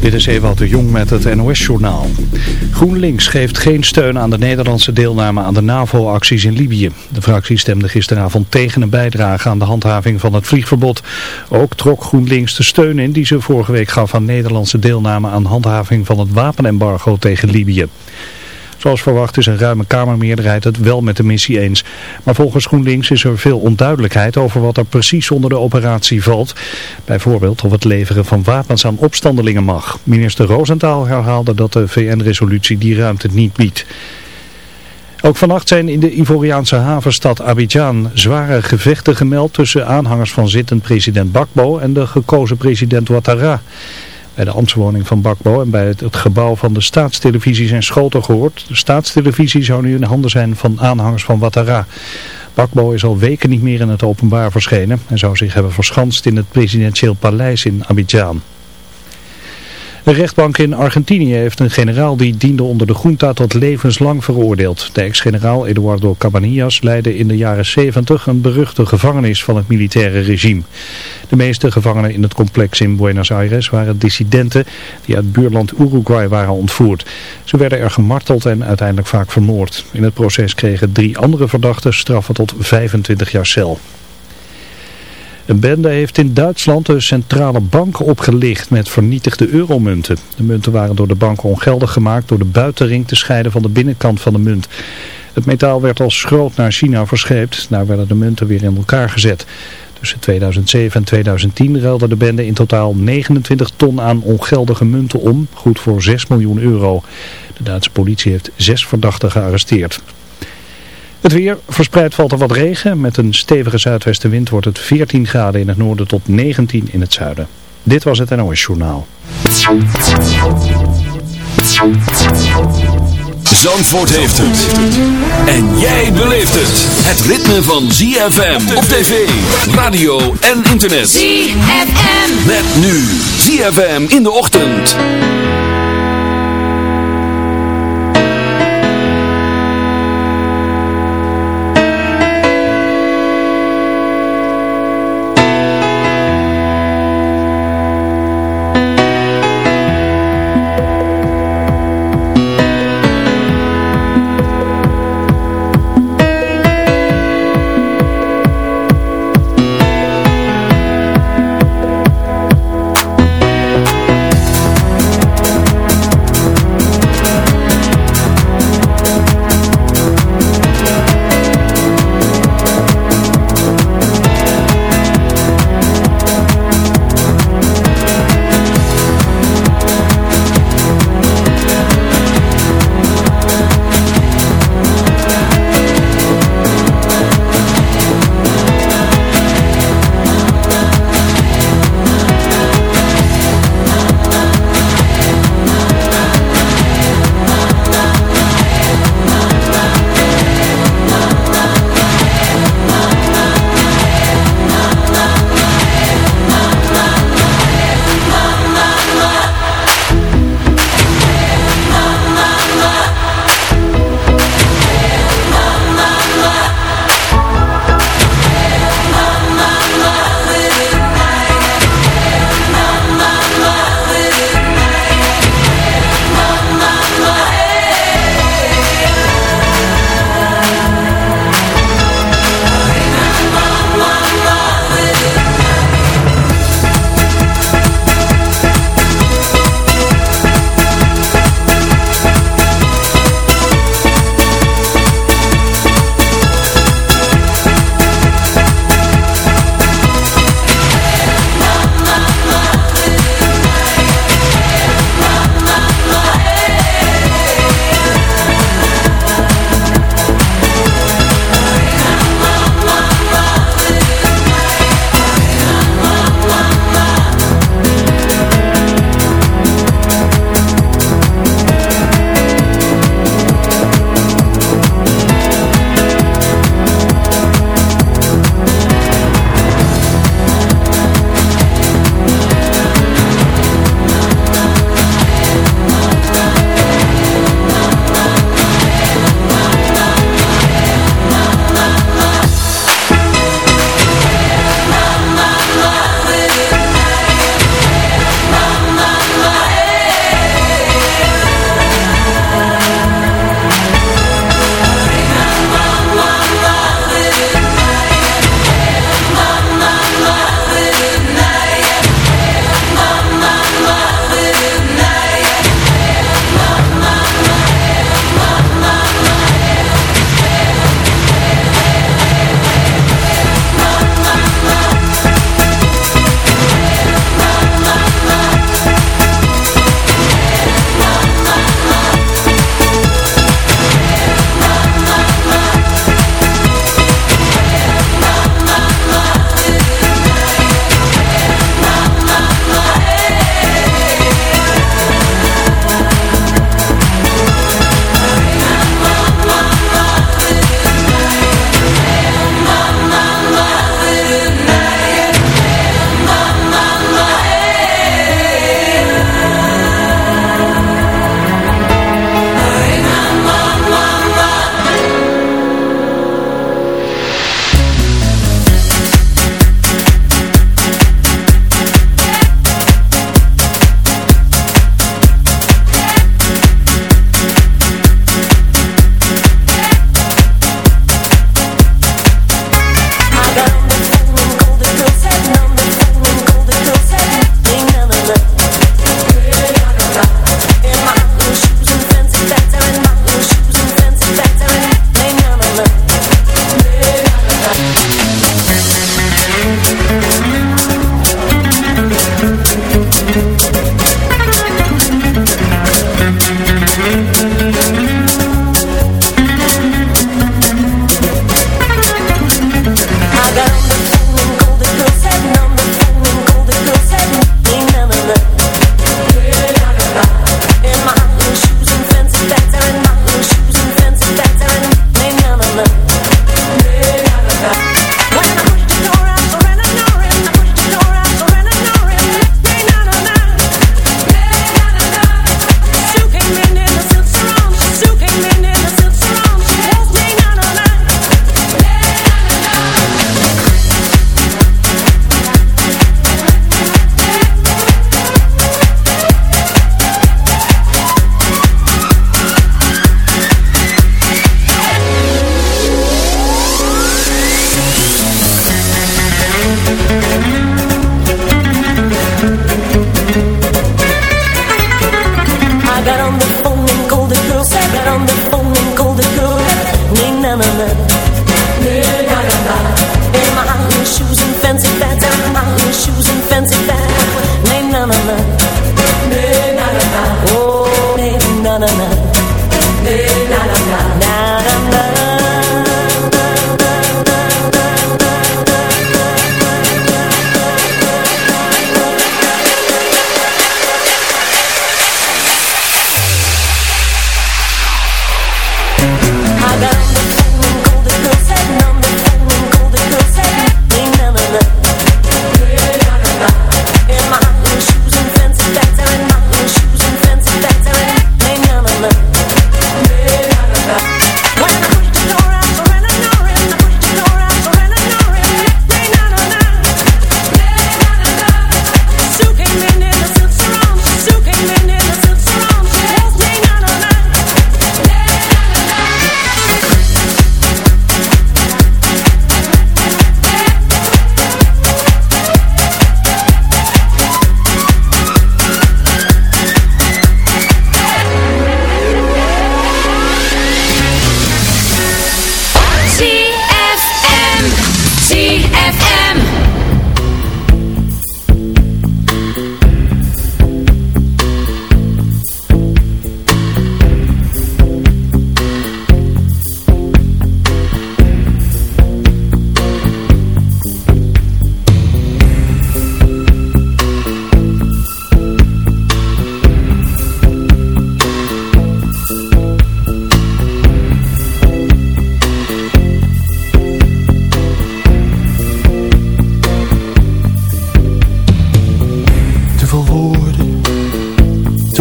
Dit is Ewald de Jong met het NOS-journaal. GroenLinks geeft geen steun aan de Nederlandse deelname aan de NAVO-acties in Libië. De fractie stemde gisteravond tegen een bijdrage aan de handhaving van het vliegverbod. Ook trok GroenLinks de steun in die ze vorige week gaf aan Nederlandse deelname aan handhaving van het wapenembargo tegen Libië. Zoals verwacht is een ruime Kamermeerderheid het wel met de missie eens. Maar volgens GroenLinks is er veel onduidelijkheid over wat er precies onder de operatie valt. Bijvoorbeeld of het leveren van wapens aan opstandelingen mag. Minister Roosentaal herhaalde dat de VN-resolutie die ruimte niet biedt. Ook vannacht zijn in de Ivoriaanse havenstad Abidjan zware gevechten gemeld tussen aanhangers van zittend president Bakbo en de gekozen president Ouattara. Bij de ambtswoning van Bakbo en bij het, gebouw van de staatstelevisie zijn schoten gehoord. De staatstelevisie zou nu in de handen zijn van aanhangers van Ouattara. Bakbo is al weken niet meer in het openbaar verschenen en zou zich hebben verschanst in het presidentieel paleis in Abidjan. De rechtbank in Argentinië heeft een generaal die diende onder de junta tot levenslang veroordeeld. De ex-generaal Eduardo Cabanillas leidde in de jaren 70 een beruchte gevangenis van het militaire regime. De meeste gevangenen in het complex in Buenos Aires waren dissidenten die uit buurland Uruguay waren ontvoerd. Ze werden er gemarteld en uiteindelijk vaak vermoord. In het proces kregen drie andere verdachten straffen tot 25 jaar cel. Een bende heeft in Duitsland de centrale bank opgelicht met vernietigde euromunten. De munten waren door de bank ongeldig gemaakt door de buitenring te scheiden van de binnenkant van de munt. Het metaal werd als schroot naar China verscheept. Daar werden de munten weer in elkaar gezet. Tussen 2007 en 2010 ruilde de bende in totaal 29 ton aan ongeldige munten om, goed voor 6 miljoen euro. De Duitse politie heeft zes verdachten gearresteerd. Het weer, verspreid valt er wat regen. Met een stevige zuidwestenwind wordt het 14 graden in het noorden tot 19 in het zuiden. Dit was het NOS Journaal. Zandvoort heeft het. En jij beleeft het. Het ritme van ZFM op tv, radio en internet. ZFM. Met nu ZFM in de ochtend.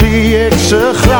Zie ik ze graag.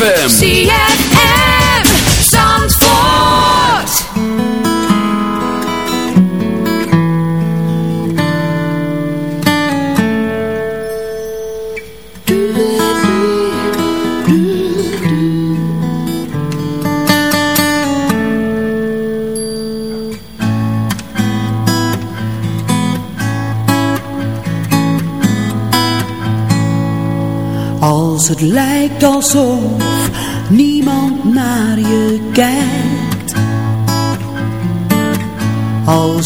ZFM.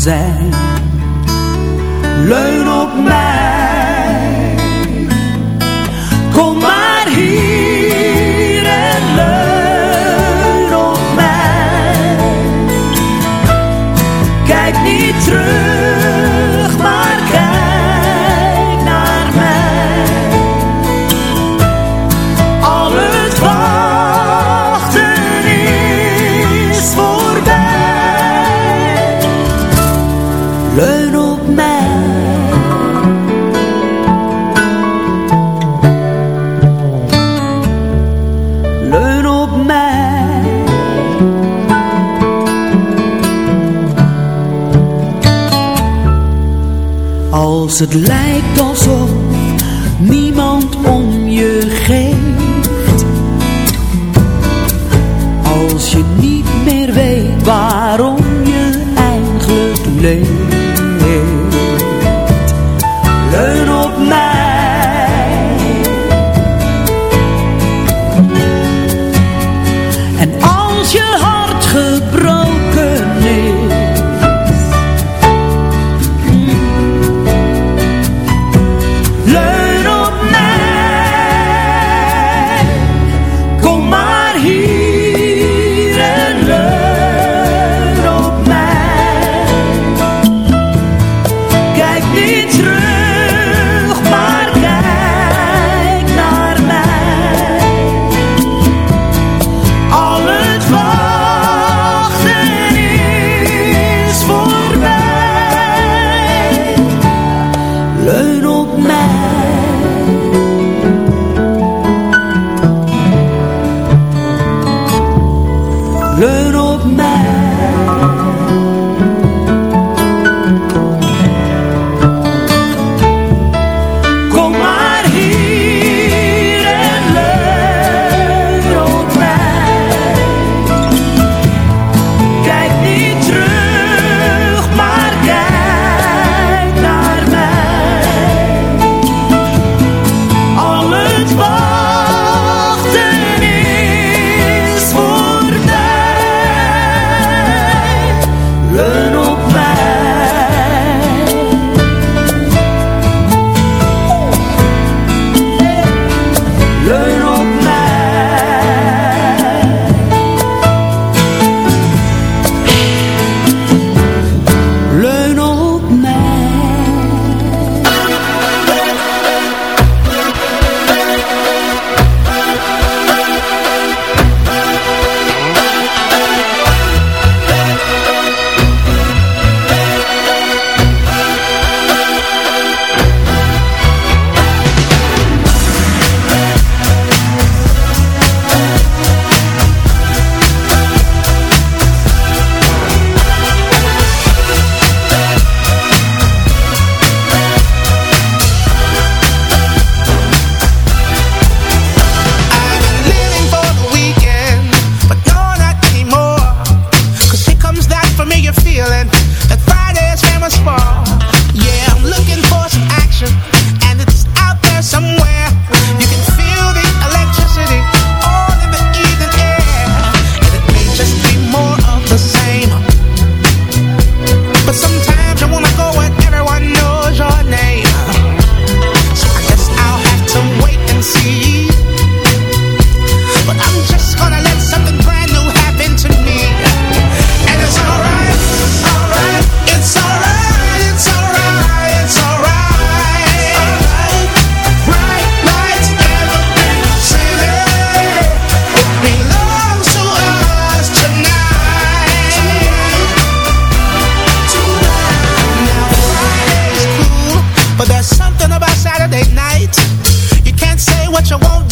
zijn. Het lijkt what you want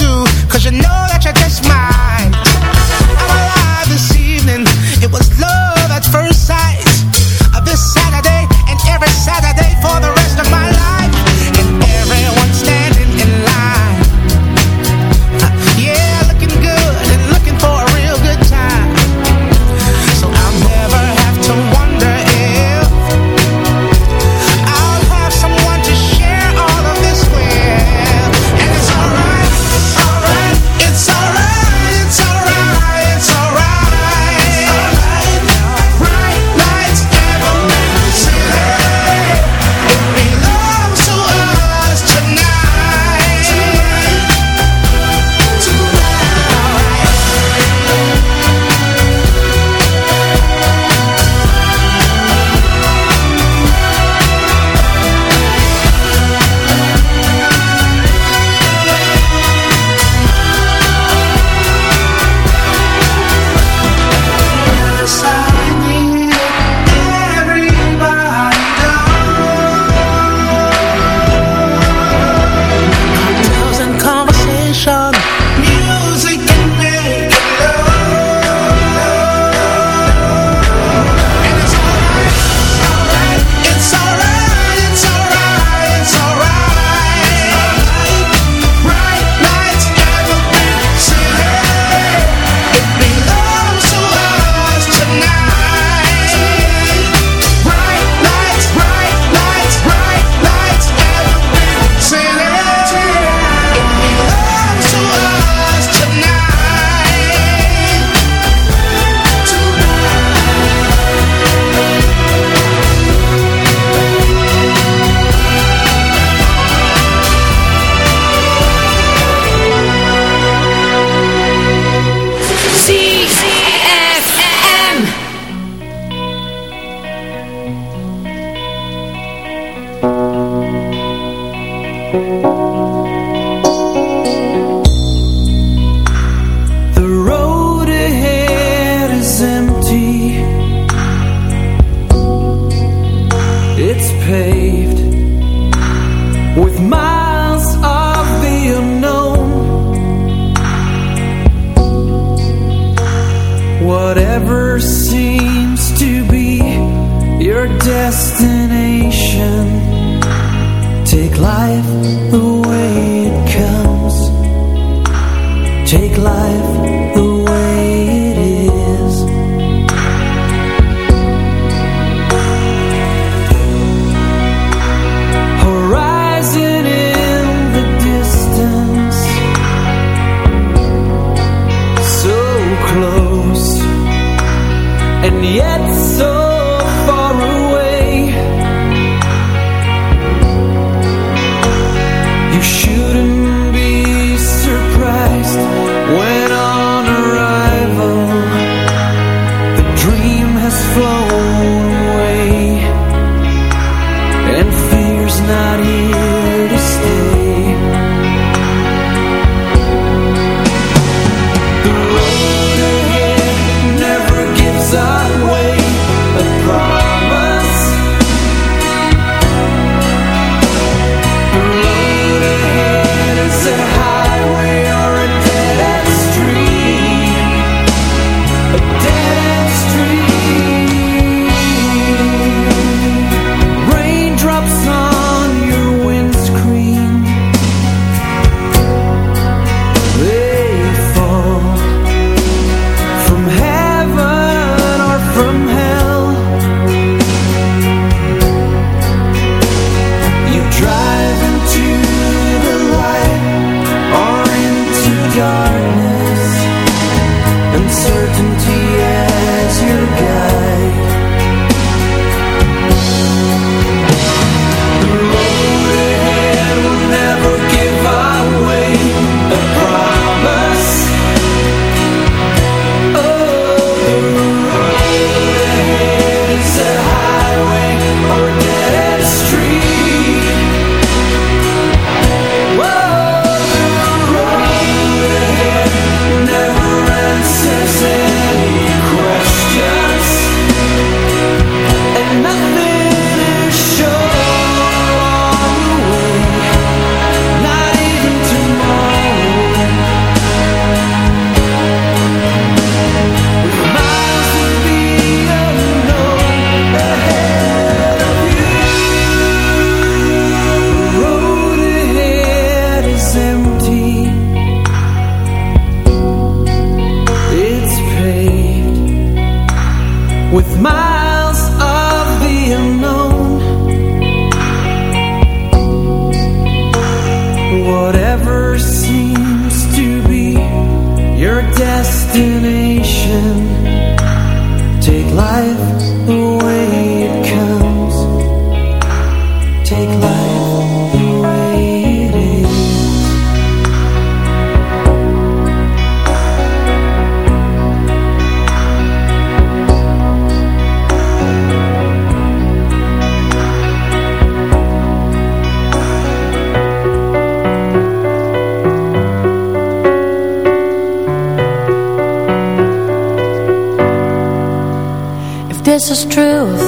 this is true